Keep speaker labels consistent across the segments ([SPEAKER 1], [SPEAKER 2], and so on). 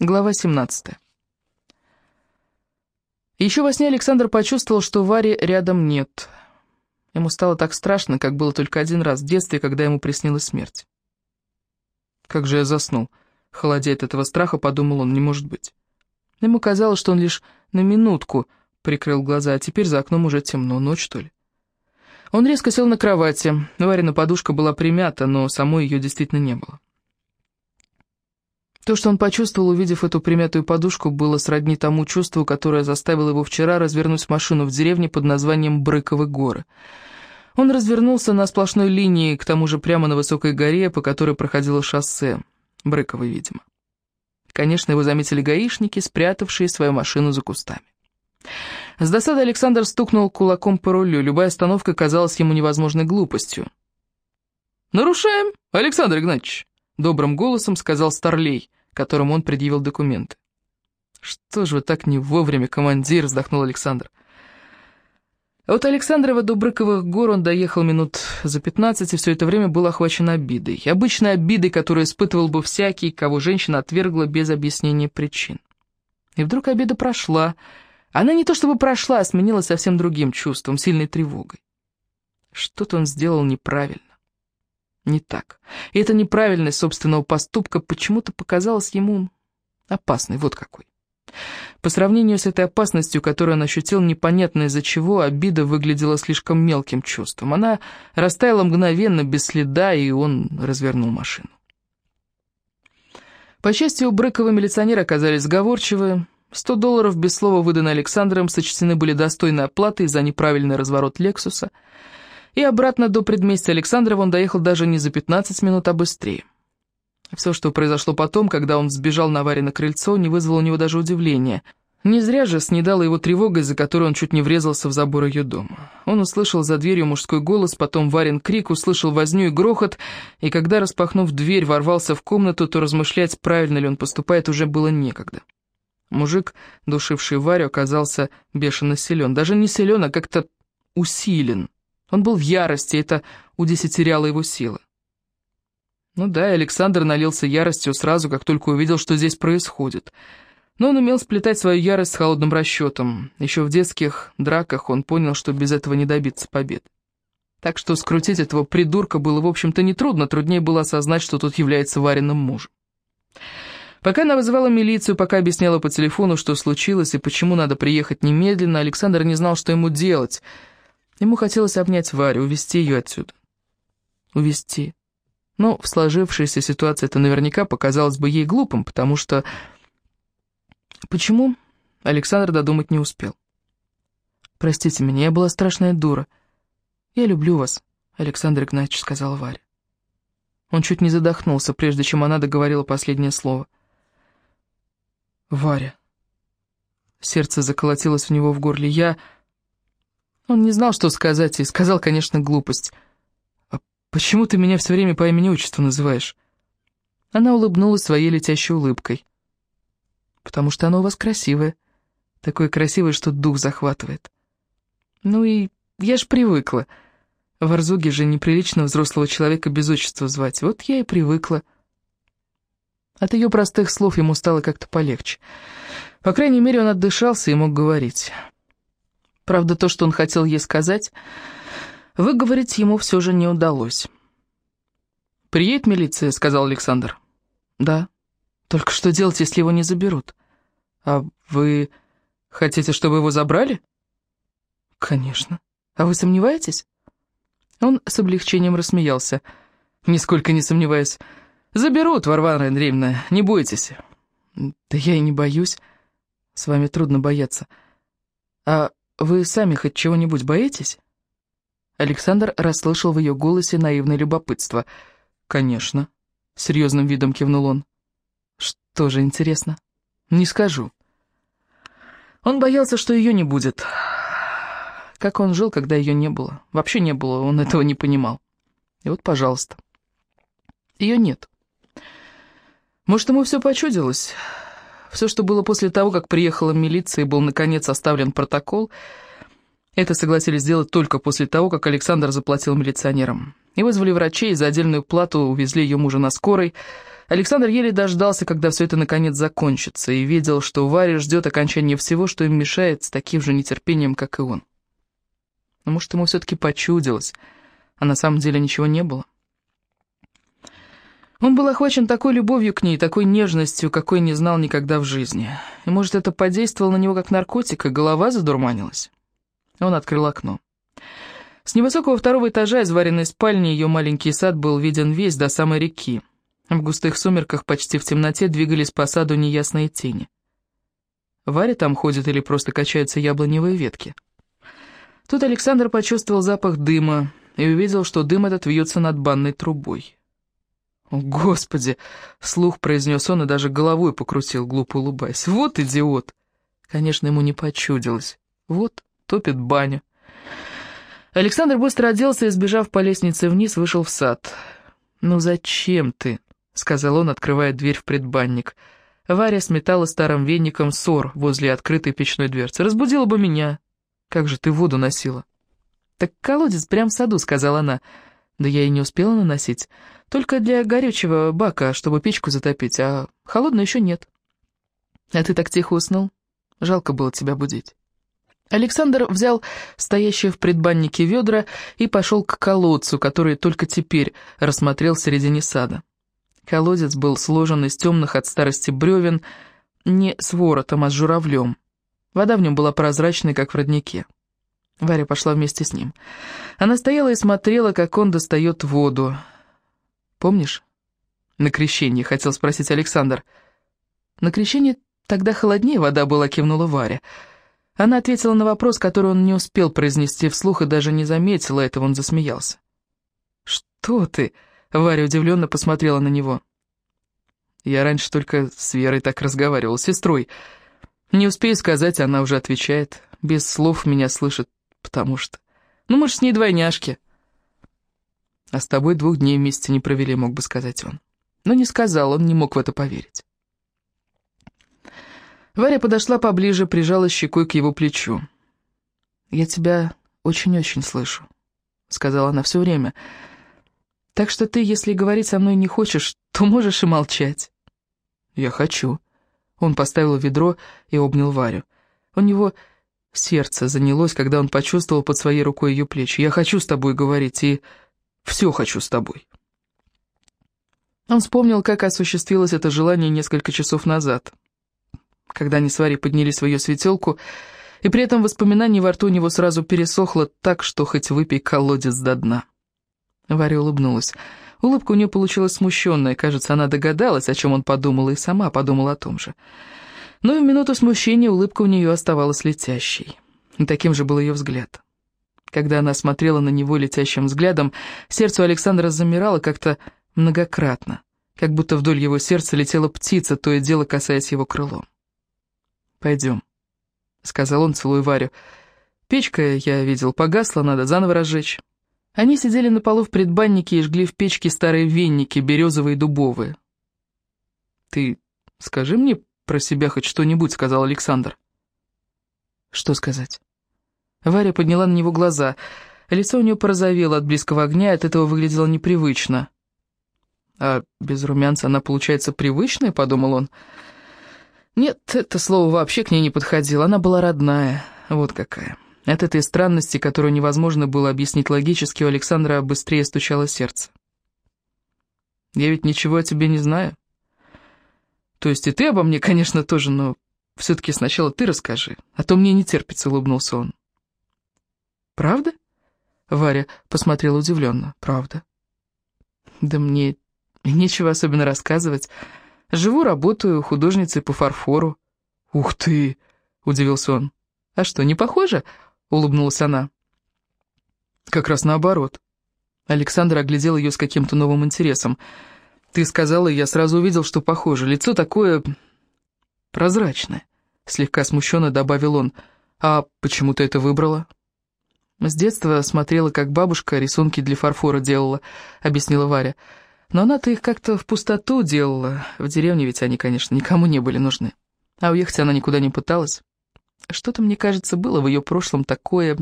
[SPEAKER 1] Глава 17. Еще во сне Александр почувствовал, что Вари рядом нет. Ему стало так страшно, как было только один раз в детстве, когда ему приснилась смерть. «Как же я заснул?» Холодея от этого страха, подумал он, не может быть. Ему казалось, что он лишь на минутку прикрыл глаза, а теперь за окном уже темно, ночь, что ли. Он резко сел на кровати. Варина подушка была примята, но самой ее действительно не было. То, что он почувствовал, увидев эту примятую подушку, было сродни тому чувству, которое заставило его вчера развернуть машину в деревне под названием Брыковы горы. Он развернулся на сплошной линии, к тому же прямо на высокой горе, по которой проходило шоссе. Брыково, видимо. Конечно, его заметили гаишники, спрятавшие свою машину за кустами. С досады Александр стукнул кулаком по рулю. Любая остановка казалась ему невозможной глупостью. «Нарушаем, Александр Игнатьевич!» — добрым голосом сказал Старлей, которому он предъявил документы. «Что же вы так не вовремя, командир?» — вздохнул Александр. От Александрова до гор он доехал минут за пятнадцать, и все это время был охвачен обидой. Обычной обидой, которую испытывал бы всякий, кого женщина отвергла без объяснения причин. И вдруг обида прошла. Она не то чтобы прошла, а сменилась совсем другим чувством, сильной тревогой. Что-то он сделал неправильно не так. И эта неправильность собственного поступка почему-то показалась ему опасной, вот какой. По сравнению с этой опасностью, которую он ощутил непонятно из-за чего, обида выглядела слишком мелким чувством. Она растаяла мгновенно, без следа, и он развернул машину. По счастью, Брыкова милиционеры оказались сговорчивы. Сто долларов без слова выданы Александром сочтены были достойной оплатой за неправильный разворот «Лексуса» и обратно до предместья Александрова он доехал даже не за 15 минут, а быстрее. Все, что произошло потом, когда он сбежал на Варе на крыльцо, не вызвало у него даже удивления. Не зря же снедала его тревога, из-за которой он чуть не врезался в забор ее дома. Он услышал за дверью мужской голос, потом Варин крик, услышал возню и грохот, и когда, распахнув дверь, ворвался в комнату, то размышлять, правильно ли он поступает, уже было некогда. Мужик, душивший Варю, оказался бешено силен. Даже не силен, а как-то усилен. Он был в ярости, это удесятеряло его силы. Ну да, Александр налился яростью сразу, как только увидел, что здесь происходит. Но он умел сплетать свою ярость с холодным расчетом. Еще в детских драках он понял, что без этого не добиться побед. Так что скрутить этого придурка было, в общем-то, нетрудно, труднее было осознать, что тот является вареным мужем. Пока она вызывала милицию, пока объясняла по телефону, что случилось и почему надо приехать немедленно, Александр не знал, что ему делать — Ему хотелось обнять Варю, увести ее отсюда. Увести. Но в сложившейся ситуации это наверняка показалось бы ей глупым, потому что... Почему? Александр додумать не успел. «Простите меня, я была страшная дура. Я люблю вас», — Александр Игнатьевич сказал Варе. Он чуть не задохнулся, прежде чем она договорила последнее слово. «Варя». Сердце заколотилось у него в горле. «Я...» Он не знал, что сказать, и сказал, конечно, глупость. «А почему ты меня все время по имени-отчеству называешь?» Она улыбнулась своей летящей улыбкой. «Потому что оно у вас красивое. Такое красивое, что дух захватывает. Ну и я ж привыкла. В Арзуге же неприлично взрослого человека без отчества звать. Вот я и привыкла». От ее простых слов ему стало как-то полегче. По крайней мере, он отдышался и мог говорить. Правда, то, что он хотел ей сказать, выговорить ему все же не удалось. «Приедет милиция», — сказал Александр. «Да. Только что делать, если его не заберут? А вы хотите, чтобы его забрали?» «Конечно. А вы сомневаетесь?» Он с облегчением рассмеялся. «Нисколько не сомневаюсь. Заберут, Варвара Андреевна, не бойтесь». «Да я и не боюсь. С вами трудно бояться. А вы сами хоть чего-нибудь боитесь?» Александр расслышал в ее голосе наивное любопытство. «Конечно», — серьезным видом кивнул он. «Что же интересно?» «Не скажу». Он боялся, что ее не будет. Как он жил, когда ее не было? Вообще не было, он этого не понимал. И вот, пожалуйста. Ее нет. Может, ему все почудилось? Все, что было после того, как приехала милиция и был, наконец, оставлен протокол, это согласились сделать только после того, как Александр заплатил милиционерам. И вызвали врачей, и за отдельную плату увезли ее мужа на скорой. Александр еле дождался, когда все это наконец закончится, и видел, что Варя ждет окончания всего, что им мешает, с таким же нетерпением, как и он. Но может, ему все-таки почудилось, а на самом деле ничего не было. Он был охвачен такой любовью к ней, такой нежностью, какой не знал никогда в жизни. И, может, это подействовало на него как наркотик, и голова задурманилась. Он открыл окно. С невысокого второго этажа из вареной спальни ее маленький сад был виден весь до самой реки. В густых сумерках, почти в темноте, двигались по саду неясные тени. Варя там ходит или просто качаются яблоневые ветки. Тут Александр почувствовал запах дыма и увидел, что дым этот вьется над банной трубой. «О, Господи!» — вслух произнес он и даже головой покрутил, глупо улыбаясь. «Вот идиот!» Конечно, ему не почудилось. «Вот, топит баню». Александр быстро оделся и, сбежав по лестнице вниз, вышел в сад. «Ну зачем ты?» — сказал он, открывая дверь в предбанник. Варя сметала старым веником ссор возле открытой печной дверцы. «Разбудила бы меня!» Как же ты воду носила?» «Так колодец прямо в саду», — сказала она. «Да я и не успела наносить. Только для горячего бака, чтобы печку затопить, а холодной еще нет». «А ты так тихо уснул? Жалко было тебя будить». Александр взял стоящее в предбаннике ведра и пошел к колодцу, который только теперь рассмотрел в середине сада. Колодец был сложен из темных от старости бревен, не с воротом, а с журавлем. Вода в нем была прозрачной, как в роднике. Варя пошла вместе с ним. Она стояла и смотрела, как он достает воду. «Помнишь?» «На крещении», — хотел спросить Александр. «На крещении тогда холоднее вода была», — кивнула Варя. Она ответила на вопрос, который он не успел произнести вслух и даже не заметила этого, он засмеялся. «Что ты?» — Варя удивленно посмотрела на него. «Я раньше только с Верой так разговаривал, с сестрой». Не успею сказать, она уже отвечает. Без слов меня слышит, потому что... Ну, мы же с ней двойняшки. А с тобой двух дней вместе не провели, мог бы сказать он. Но не сказал, он не мог в это поверить. Варя подошла поближе, прижала щекой к его плечу. «Я тебя очень-очень слышу», — сказала она все время. «Так что ты, если говорить со мной не хочешь, то можешь и молчать». «Я хочу», он поставил ведро и обнял Варю. У него сердце занялось, когда он почувствовал под своей рукой ее плечи. «Я хочу с тобой говорить, и все хочу с тобой». Он вспомнил, как осуществилось это желание несколько часов назад, когда они с Варей подняли свою светелку, и при этом воспоминание во рту у него сразу пересохло так, что хоть выпей колодец до дна. Варя улыбнулась. Улыбка у нее получилась смущенная, кажется, она догадалась, о чем он подумал, и сама подумала о том же. Но в минуту смущения улыбка у нее оставалась летящей. И таким же был ее взгляд. Когда она смотрела на него летящим взглядом, сердце Александра замирало как-то многократно, как будто вдоль его сердца летела птица, то и дело касаясь его крылом. «Пойдем», — сказал он, целуя Варю. «Печка, я видел, погасла, надо заново разжечь». Они сидели на полу в предбаннике и жгли в печке старые венники, березовые и дубовые. «Ты скажи мне про себя хоть что-нибудь», — сказал Александр. «Что сказать?» Варя подняла на него глаза. Лицо у нее порозовело от близкого огня, от этого выглядело непривычно. «А без румянца она, получается, привычная?» — подумал он. «Нет, это слово вообще к ней не подходило, она была родная, вот какая». От этой странности, которую невозможно было объяснить логически, у Александра быстрее стучало сердце. «Я ведь ничего о тебе не знаю. То есть и ты обо мне, конечно, тоже, но все-таки сначала ты расскажи, а то мне не терпится», — улыбнулся он. «Правда?» — Варя посмотрела удивленно. «Правда?» «Да мне нечего особенно рассказывать. Живу, работаю художницей по фарфору». «Ух ты!» — удивился он. «А что, не похоже?» — улыбнулась она. «Как раз наоборот». Александр оглядел ее с каким-то новым интересом. «Ты сказала, и я сразу увидел, что похоже. Лицо такое... прозрачное», — слегка смущенно добавил он. «А почему ты это выбрала?» «С детства смотрела, как бабушка рисунки для фарфора делала», — объяснила Варя. «Но она-то их как-то в пустоту делала. В деревне ведь они, конечно, никому не были нужны. А уехать она никуда не пыталась». Что-то, мне кажется, было в ее прошлом такое,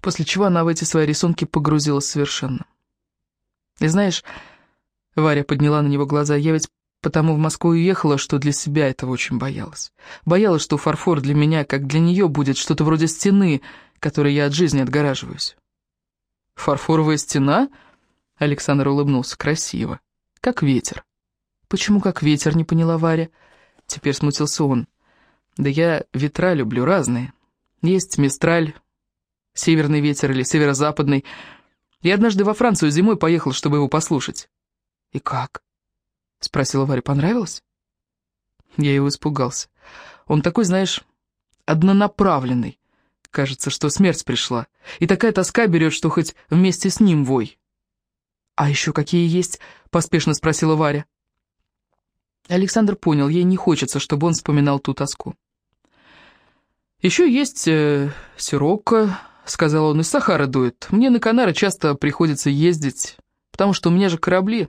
[SPEAKER 1] после чего она в эти свои рисунки погрузилась совершенно. И знаешь, Варя подняла на него глаза. «Я ведь потому в Москву уехала, что для себя этого очень боялась. Боялась, что фарфор для меня, как для нее, будет что-то вроде стены, которой я от жизни отгораживаюсь». «Фарфоровая стена?» Александр улыбнулся. «Красиво. Как ветер». «Почему как ветер?» — не поняла Варя. Теперь смутился он. «Да я ветра люблю разные. Есть мистраль, северный ветер или северо-западный. Я однажды во Францию зимой поехал, чтобы его послушать». «И как?» — спросила Варя. «Понравилось?» Я его испугался. Он такой, знаешь, однонаправленный. Кажется, что смерть пришла. И такая тоска берет, что хоть вместе с ним вой. «А еще какие есть?» — поспешно спросила Варя. Александр понял, ей не хочется, чтобы он вспоминал ту тоску. «Еще есть э, сирокко», — сказал он, — «из Сахары дует. Мне на Канары часто приходится ездить, потому что у меня же корабли,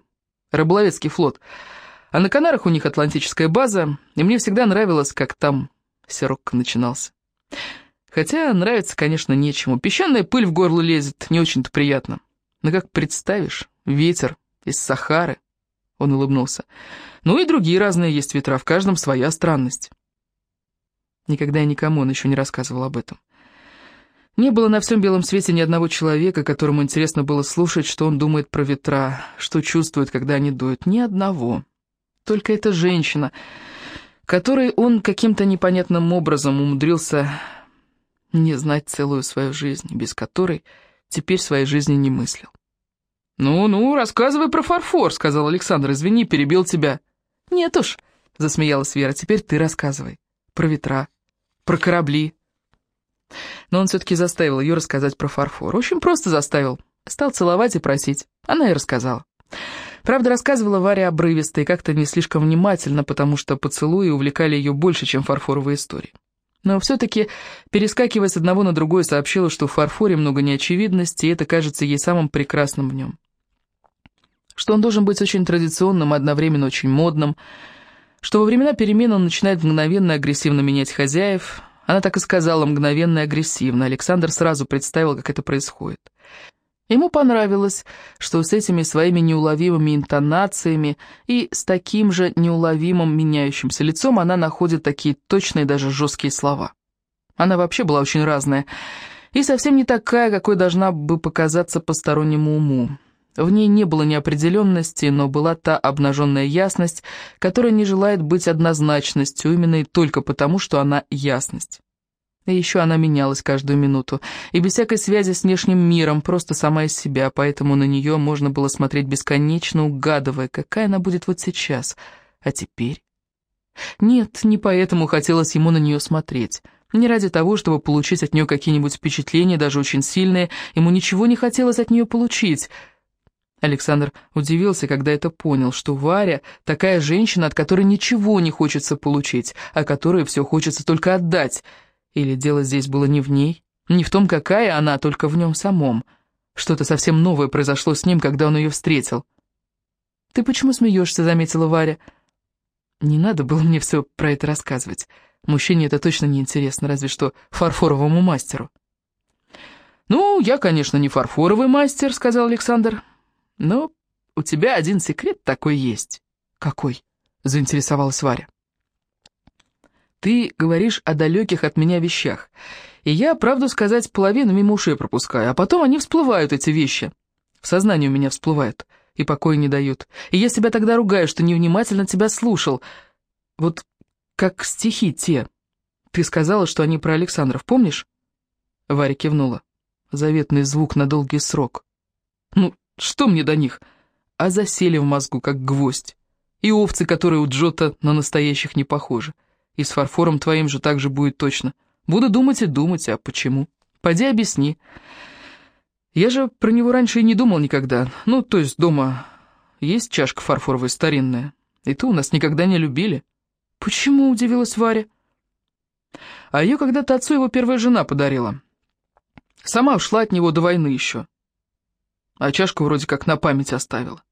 [SPEAKER 1] рыболовецкий флот. А на Канарах у них атлантическая база, и мне всегда нравилось, как там сирокко начинался. Хотя нравится, конечно, нечему. Песчаная пыль в горло лезет, не очень-то приятно. Но как представишь, ветер из Сахары, он улыбнулся. Ну и другие разные есть ветра, в каждом своя странность. Никогда и никому он еще не рассказывал об этом. Не было на всем белом свете ни одного человека, которому интересно было слушать, что он думает про ветра, что чувствует, когда они дуют. Ни одного. Только эта женщина, которой он каким-то непонятным образом умудрился не знать целую свою жизнь, без которой теперь своей жизни не мыслил. «Ну-ну, рассказывай про фарфор», — сказал Александр. «Извини, перебил тебя». «Нет уж», — засмеялась Вера, — «теперь ты рассказывай. Про ветра, про корабли». Но он все-таки заставил ее рассказать про фарфор. Очень просто заставил. Стал целовать и просить. Она и рассказала. Правда, рассказывала Варя обрывисто и как-то не слишком внимательно, потому что поцелуи увлекали ее больше, чем фарфоровые истории. Но все-таки, перескакивая с одного на другое, сообщила, что в фарфоре много неочевидности, и это кажется ей самым прекрасным в нем. Что он должен быть очень традиционным и одновременно очень модным, что во времена перемен он начинает мгновенно агрессивно менять хозяев, она так и сказала, мгновенно и агрессивно. Александр сразу представил, как это происходит. Ему понравилось, что с этими своими неуловимыми интонациями и с таким же неуловимым меняющимся лицом она находит такие точные даже жесткие слова. Она вообще была очень разная и совсем не такая, какой должна бы показаться постороннему уму. В ней не было неопределенности, но была та обнаженная ясность, которая не желает быть однозначностью, именно и только потому, что она ясность. И еще она менялась каждую минуту, и без всякой связи с внешним миром, просто сама из себя, поэтому на нее можно было смотреть бесконечно, угадывая, какая она будет вот сейчас. А теперь? Нет, не поэтому хотелось ему на нее смотреть. Не ради того, чтобы получить от нее какие-нибудь впечатления, даже очень сильные, ему ничего не хотелось от нее получить — Александр удивился, когда это понял, что Варя такая женщина, от которой ничего не хочется получить, а которой все хочется только отдать. Или дело здесь было не в ней, не в том, какая она, а только в нем самом. Что-то совсем новое произошло с ним, когда он ее встретил. «Ты почему смеешься?» — заметила Варя. «Не надо было мне все про это рассказывать. Мужчине это точно не интересно, разве что фарфоровому мастеру». «Ну, я, конечно, не фарфоровый мастер», — сказал Александр. Но у тебя один секрет такой есть. Какой? Заинтересовалась Варя. Ты говоришь о далеких от меня вещах, и я, правду сказать, половину мимо ушей пропускаю, а потом они всплывают, эти вещи. В сознании у меня всплывают и покоя не дают. И я себя тогда ругаю, что невнимательно тебя слушал. Вот как стихи те. Ты сказала, что они про Александров, помнишь? Варя кивнула. Заветный звук на долгий срок. Ну, что мне до них? А засели в мозгу, как гвоздь. И овцы, которые у Джота на настоящих не похожи. И с фарфором твоим же так же будет точно. Буду думать и думать, а почему? Пойди объясни. Я же про него раньше и не думал никогда. Ну, то есть дома есть чашка фарфоровая старинная. И ту у нас никогда не любили. Почему, удивилась Варя. А ее когда-то отцу его первая жена подарила. Сама ушла от него до войны еще а чашку вроде как на память оставила.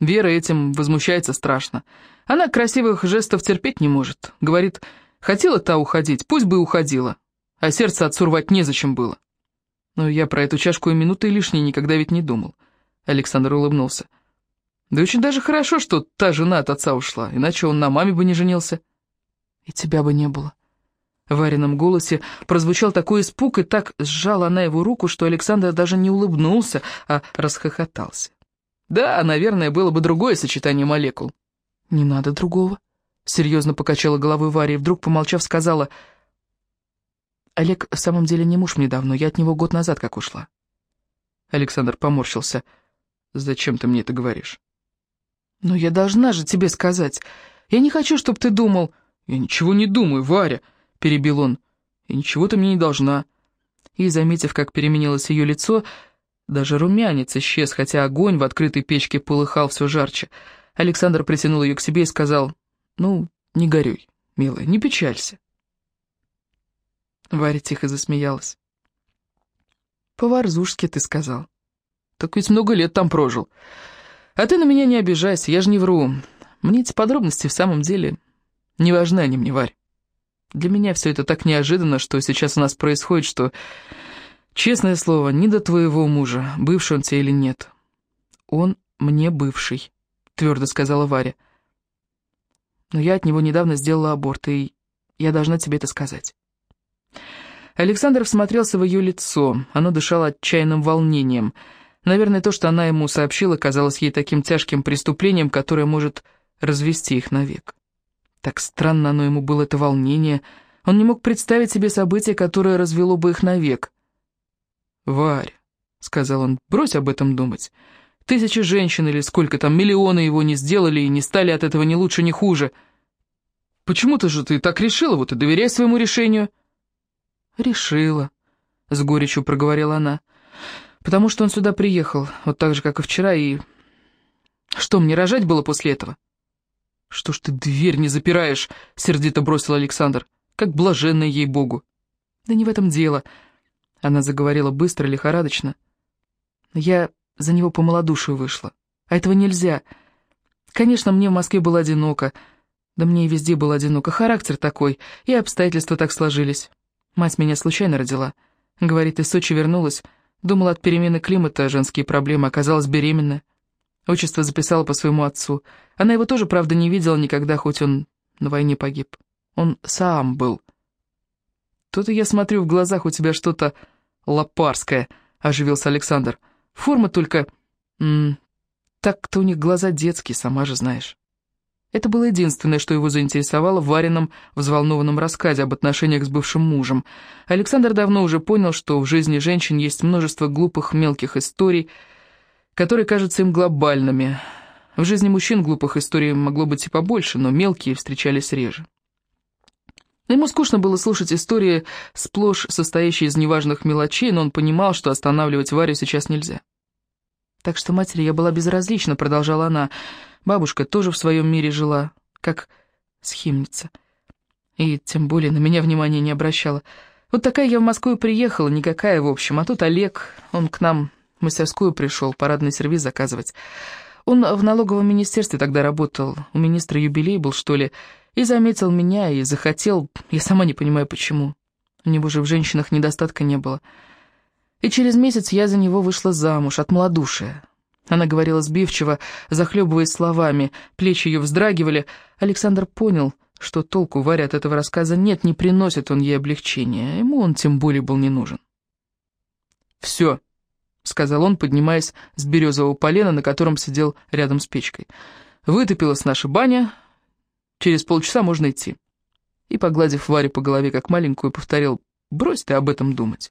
[SPEAKER 1] Вера этим возмущается страшно. Она красивых жестов терпеть не может. Говорит, хотела та уходить, пусть бы уходила, а сердце отцу рвать незачем было. Но я про эту чашку и минуты лишней никогда ведь не думал. Александр улыбнулся. Да очень даже хорошо, что та жена от отца ушла, иначе он на маме бы не женился. И тебя бы не было. В Варином голосе прозвучал такой испуг, и так сжала она его руку, что Александр даже не улыбнулся, а расхохотался. Да, наверное, было бы другое сочетание молекул. «Не надо другого», — серьезно покачала головой Варя и вдруг, помолчав, сказала, «Олег в самом деле не муж мне давно, я от него год назад как ушла». Александр поморщился. «Зачем ты мне это говоришь?» «Ну, я должна же тебе сказать. Я не хочу, чтобы ты думал...» «Я ничего не думаю, Варя», — перебил он. «И ничего ты мне не должна». И, заметив, как переменилось ее лицо, даже румянец исчез, хотя огонь в открытой печке полыхал все жарче. Александр притянул ее к себе и сказал, «Ну, не горюй, милая, не печалься». Варя тихо засмеялась. «По-варзужски ты сказал. Так ведь много лет там прожил. А ты на меня не обижайся, я же не вру. Мне эти подробности в самом деле не важны они мне, Варь. Для меня все это так неожиданно, что сейчас у нас происходит, что, честное слово, не до твоего мужа, бывший он тебе или нет. Он мне бывший, твердо сказала Варя. Но я от него недавно сделала аборт, и я должна тебе это сказать. Александр всмотрелся в ее лицо, оно дышало отчаянным волнением. Наверное, то, что она ему сообщила, казалось ей таким тяжким преступлением, которое может развести их навек. Так странно оно ему было, это волнение. Он не мог представить себе событие, которое развело бы их навек. «Варя», — сказал он, — «брось об этом думать. Тысячи женщин или сколько там, миллионы его не сделали и не стали от этого ни лучше, ни хуже. Почему-то же ты так решила, вот и доверяй своему решению». «Решила», — с горечью проговорила она, — «потому что он сюда приехал, вот так же, как и вчера, и... Что, мне рожать было после этого?» «Что ж ты дверь не запираешь?» — сердито бросил Александр. «Как блаженная ей-богу!» «Да не в этом дело!» Она заговорила быстро, лихорадочно. «Я за него по малодушию вышла. А этого нельзя. Конечно, мне в Москве было одиноко. Да мне и везде было одиноко. Характер такой, и обстоятельства так сложились. Мать меня случайно родила. Говорит, из Сочи вернулась. Думала, от перемены климата женские проблемы, оказалась беременна. Отчество записала по своему отцу. Она его тоже, правда, не видела никогда, хоть он на войне погиб. Он сам был. Тут я смотрю, в глазах у тебя что-то лопарское, оживился Александр. Форма только... Так-то у них глаза детские, сама же знаешь. Это было единственное, что его заинтересовало в Варином взволнованном рассказе об отношениях с бывшим мужем. Александр давно уже понял, что в жизни женщин есть множество глупых мелких историй, которые кажутся им глобальными. В жизни мужчин глупых историй могло быть и побольше, но мелкие встречались реже. Ему скучно было слушать истории, сплошь состоящие из неважных мелочей, но он понимал, что останавливать Варю сейчас нельзя. «Так что матери я была безразлична», — продолжала она. «Бабушка тоже в своем мире жила, как схимница. И тем более на меня внимания не обращала. Вот такая я в Москву приехала, никакая, в общем. А тут Олег, он к нам в мастерскую пришел парадный сервиз заказывать. Он в налоговом министерстве тогда работал, у министра юбилей был, что ли, и заметил меня, и захотел, я сама не понимаю почему. У него же в женщинах недостатка не было. И через месяц я за него вышла замуж, от малодушия. Она говорила сбивчиво, захлебываясь словами, плечи ее вздрагивали. Александр понял, что толку Варе от этого рассказа нет, не приносит он ей облегчения, ему он тем более был не нужен. «Все», — сказал он, поднимаясь с березового полена, на котором сидел рядом с печкой. «Вытопилась наша баня. Через полчаса можно идти». И, погладив Варю по голове как маленькую, повторил «Брось ты об этом думать».